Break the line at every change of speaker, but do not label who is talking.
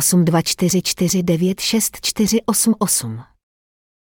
8244964888.